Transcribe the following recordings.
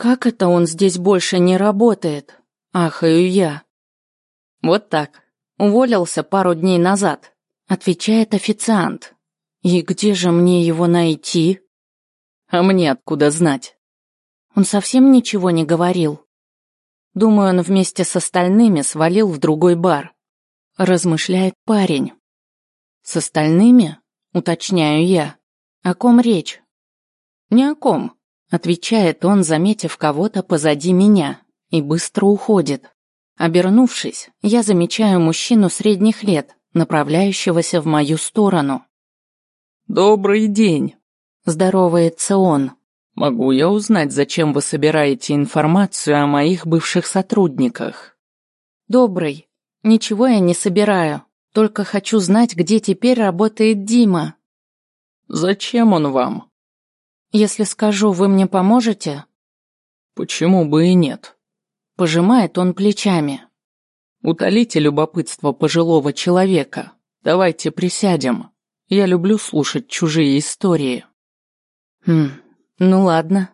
Как это он здесь больше не работает? Ахаю я. Вот так. Уволился пару дней назад, отвечает официант. И где же мне его найти? А мне откуда знать? Он совсем ничего не говорил. Думаю, он вместе с остальными свалил в другой бар. Размышляет парень. С остальными? Уточняю я. О ком речь? Ни о ком, отвечает он, заметив кого-то позади меня, и быстро уходит. Обернувшись, я замечаю мужчину средних лет, направляющегося в мою сторону. «Добрый день», – здоровается он. «Могу я узнать, зачем вы собираете информацию о моих бывших сотрудниках?» «Добрый. Ничего я не собираю. Только хочу знать, где теперь работает Дима». «Зачем он вам?» «Если скажу, вы мне поможете?» «Почему бы и нет?» Пожимает он плечами. «Утолите любопытство пожилого человека. Давайте присядем». Я люблю слушать чужие истории. Хм, ну ладно.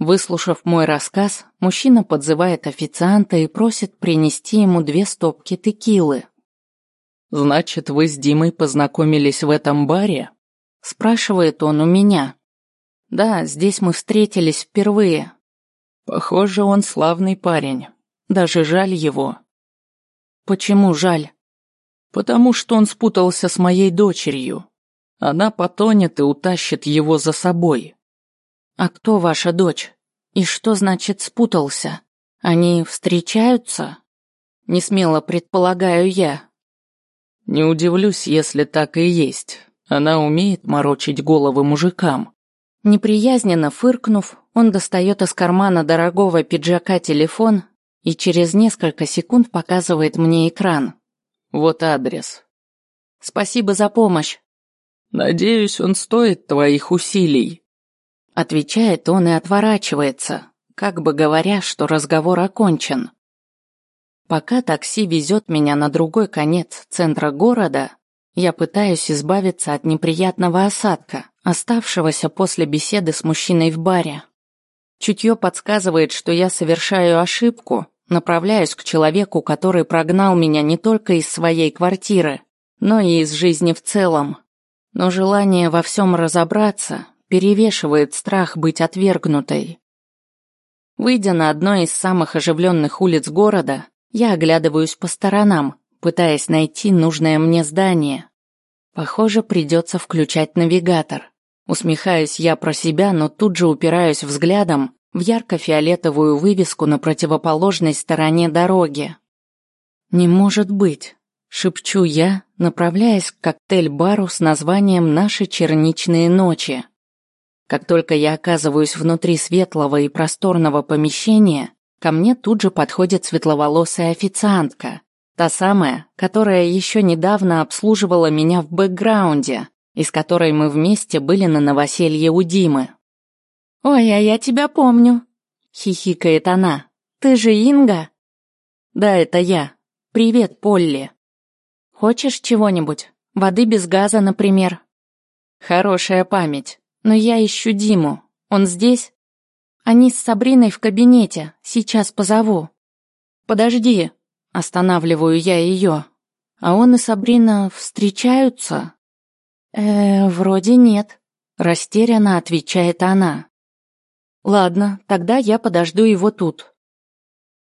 Выслушав мой рассказ, мужчина подзывает официанта и просит принести ему две стопки текилы. «Значит, вы с Димой познакомились в этом баре?» Спрашивает он у меня. «Да, здесь мы встретились впервые». «Похоже, он славный парень. Даже жаль его». «Почему жаль?» Потому что он спутался с моей дочерью. Она потонет и утащит его за собой. А кто ваша дочь? И что значит спутался? Они встречаются? Не смело предполагаю я. Не удивлюсь, если так и есть. Она умеет морочить головы мужикам. Неприязненно фыркнув, он достает из кармана дорогого пиджака телефон и через несколько секунд показывает мне экран. Вот адрес. Спасибо за помощь. Надеюсь, он стоит твоих усилий. Отвечает он и отворачивается, как бы говоря, что разговор окончен. Пока такси везет меня на другой конец центра города, я пытаюсь избавиться от неприятного осадка, оставшегося после беседы с мужчиной в баре. Чутье подсказывает, что я совершаю ошибку, Направляюсь к человеку, который прогнал меня не только из своей квартиры, но и из жизни в целом. Но желание во всем разобраться перевешивает страх быть отвергнутой. Выйдя на одной из самых оживленных улиц города, я оглядываюсь по сторонам, пытаясь найти нужное мне здание. Похоже, придется включать навигатор. Усмехаюсь я про себя, но тут же упираюсь взглядом в ярко-фиолетовую вывеску на противоположной стороне дороги. «Не может быть», — шепчу я, направляясь к коктейль-бару с названием «Наши черничные ночи». Как только я оказываюсь внутри светлого и просторного помещения, ко мне тут же подходит светловолосая официантка, та самая, которая еще недавно обслуживала меня в бэкграунде, из которой мы вместе были на новоселье у Димы. «Ой, а я тебя помню», — хихикает она. «Ты же Инга?» «Да, это я. Привет, Полли». «Хочешь чего-нибудь? Воды без газа, например?» «Хорошая память. Но я ищу Диму. Он здесь?» «Они с Сабриной в кабинете. Сейчас позову». «Подожди», — останавливаю я ее. «А он и Сабрина встречаются?» «Э, вроде нет», — растерянно отвечает она. Ладно, тогда я подожду его тут.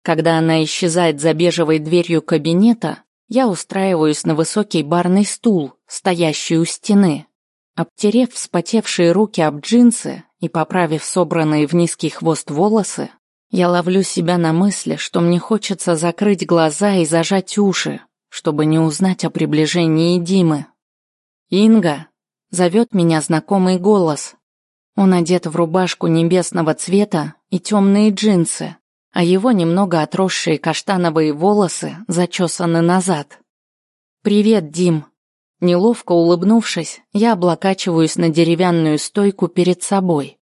Когда она исчезает за бежевой дверью кабинета, я устраиваюсь на высокий барный стул, стоящий у стены. Обтерев вспотевшие руки об джинсы и поправив собранные в низкий хвост волосы, я ловлю себя на мысли, что мне хочется закрыть глаза и зажать уши, чтобы не узнать о приближении Димы. «Инга!» — зовет меня знакомый голос, он одет в рубашку небесного цвета и темные джинсы, а его немного отросшие каштановые волосы зачесаны назад. «Привет, Дим!» Неловко улыбнувшись, я облокачиваюсь на деревянную стойку перед собой.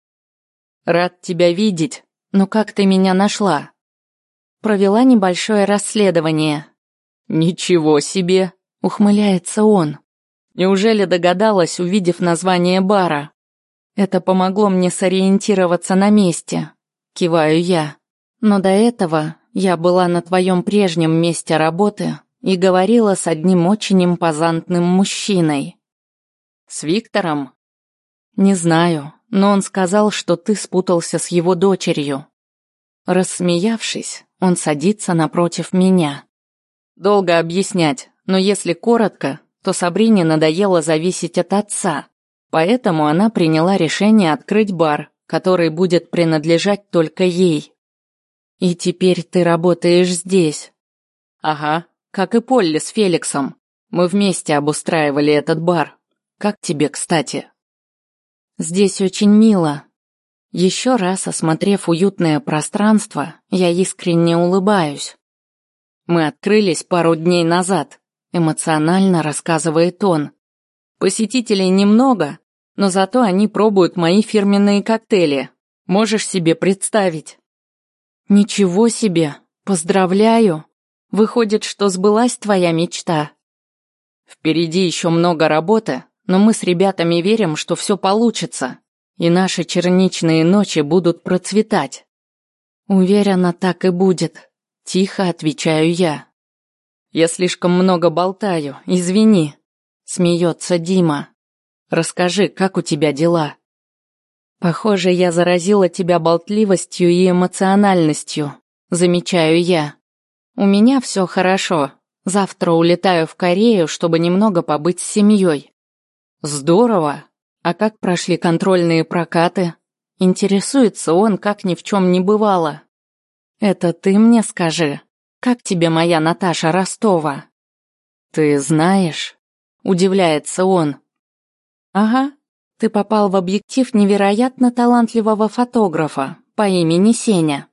«Рад тебя видеть, но как ты меня нашла?» Провела небольшое расследование. «Ничего себе!» — ухмыляется он. «Неужели догадалась, увидев название бара?» Это помогло мне сориентироваться на месте. киваю я. Но до этого я была на твоем прежнем месте работы и говорила с одним очень импозантным мужчиной. С Виктором? Не знаю, но он сказал, что ты спутался с его дочерью. Рассмеявшись, он садится напротив меня. Долго объяснять, но если коротко, то Сабрине надоело зависеть от отца, поэтому она приняла решение открыть бар, который будет принадлежать только ей. И теперь ты работаешь здесь. Ага, как и Полли с Феликсом. Мы вместе обустраивали этот бар. Как тебе, кстати? Здесь очень мило. Еще раз осмотрев уютное пространство, я искренне улыбаюсь. Мы открылись пару дней назад, эмоционально рассказывает он. Посетителей немного, но зато они пробуют мои фирменные коктейли. Можешь себе представить? Ничего себе! Поздравляю! Выходит, что сбылась твоя мечта. Впереди еще много работы, но мы с ребятами верим, что все получится, и наши черничные ночи будут процветать. Уверена, так и будет. Тихо отвечаю я. Я слишком много болтаю, извини. Смеется Дима. Расскажи, как у тебя дела? Похоже, я заразила тебя болтливостью и эмоциональностью. Замечаю я. У меня все хорошо. Завтра улетаю в Корею, чтобы немного побыть с семьей. Здорово. А как прошли контрольные прокаты? Интересуется он, как ни в чем не бывало. Это ты мне скажи, как тебе моя Наташа Ростова? Ты знаешь? Удивляется он. Ага, ты попал в объектив невероятно талантливого фотографа по имени Сеня.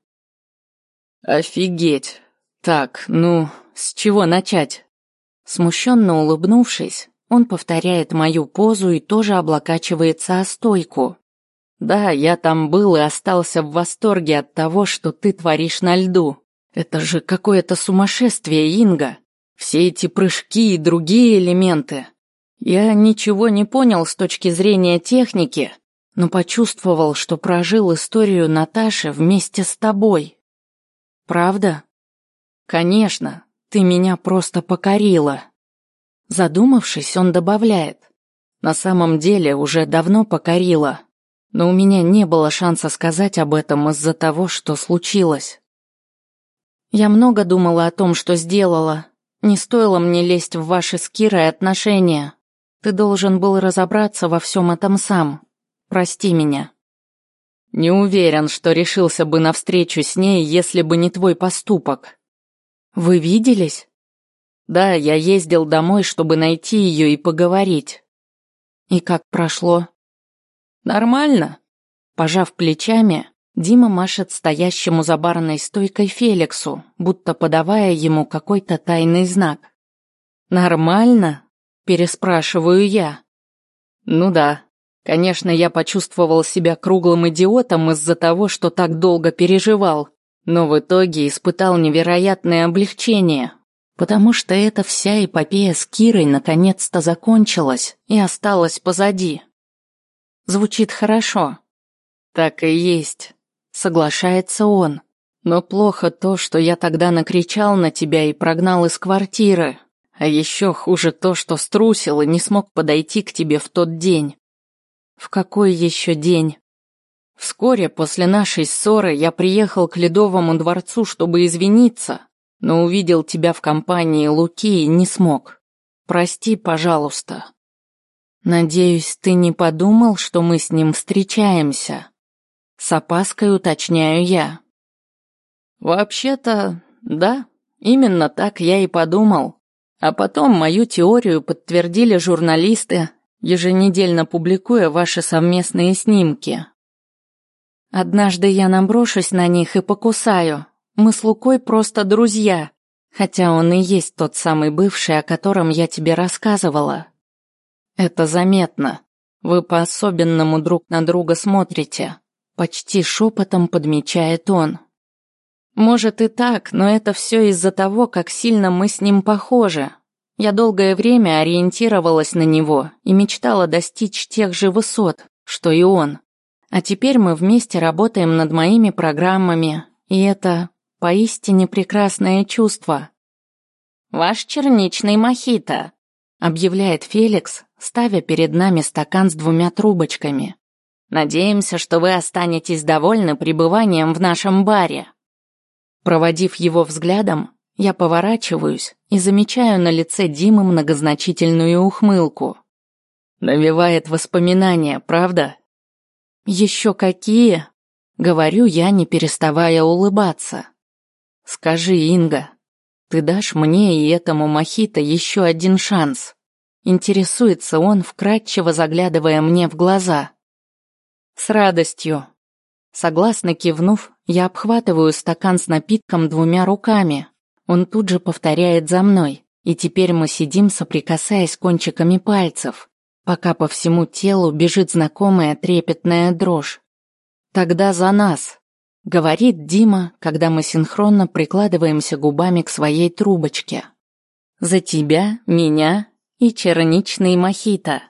Офигеть. Так, ну, с чего начать? Смущенно улыбнувшись, он повторяет мою позу и тоже облокачивается о стойку. Да, я там был и остался в восторге от того, что ты творишь на льду. Это же какое-то сумасшествие, Инга. Все эти прыжки и другие элементы. Я ничего не понял с точки зрения техники, но почувствовал, что прожил историю Наташи вместе с тобой. Правда? Конечно, ты меня просто покорила. Задумавшись, он добавляет. На самом деле уже давно покорила но у меня не было шанса сказать об этом из-за того, что случилось. Я много думала о том, что сделала. Не стоило мне лезть в ваши с Кирой отношения. Ты должен был разобраться во всем этом сам. Прости меня. Не уверен, что решился бы на встречу с ней, если бы не твой поступок. Вы виделись? Да, я ездил домой, чтобы найти ее и поговорить. И как прошло? Нормально. Пожав плечами, Дима машет стоящему за барной стойкой Феликсу, будто подавая ему какой-то тайный знак. Нормально? Переспрашиваю я. Ну да. Конечно, я почувствовал себя круглым идиотом из-за того, что так долго переживал, но в итоге испытал невероятное облегчение, потому что эта вся эпопея с Кирой наконец-то закончилась и осталась позади. Звучит хорошо. Так и есть. Соглашается он. Но плохо то, что я тогда накричал на тебя и прогнал из квартиры. А еще хуже то, что струсил и не смог подойти к тебе в тот день. В какой еще день? Вскоре после нашей ссоры я приехал к Ледовому дворцу, чтобы извиниться, но увидел тебя в компании Луки и не смог. Прости, пожалуйста. Надеюсь, ты не подумал, что мы с ним встречаемся? С опаской уточняю я. Вообще-то, да, именно так я и подумал. А потом мою теорию подтвердили журналисты, еженедельно публикуя ваши совместные снимки. Однажды я наброшусь на них и покусаю. Мы с Лукой просто друзья, хотя он и есть тот самый бывший, о котором я тебе рассказывала. Это заметно. Вы по-особенному друг на друга смотрите. Почти шепотом подмечает он. Может и так, но это все из-за того, как сильно мы с ним похожи. Я долгое время ориентировалась на него и мечтала достичь тех же высот, что и он. А теперь мы вместе работаем над моими программами, и это поистине прекрасное чувство. «Ваш черничный мохито», — объявляет Феликс, ставя перед нами стакан с двумя трубочками. «Надеемся, что вы останетесь довольны пребыванием в нашем баре». Проводив его взглядом, я поворачиваюсь и замечаю на лице Димы многозначительную ухмылку. Навевает воспоминания, правда? Еще какие? Говорю я, не переставая улыбаться. Скажи, Инга, ты дашь мне и этому мохито еще один шанс? Интересуется он, вкратчиво заглядывая мне в глаза. С радостью. Согласно кивнув, я обхватываю стакан с напитком двумя руками. Он тут же повторяет за мной, и теперь мы сидим, соприкасаясь кончиками пальцев пока по всему телу бежит знакомая трепетная дрожь. «Тогда за нас», — говорит Дима, когда мы синхронно прикладываемся губами к своей трубочке. «За тебя, меня и черничный мохито».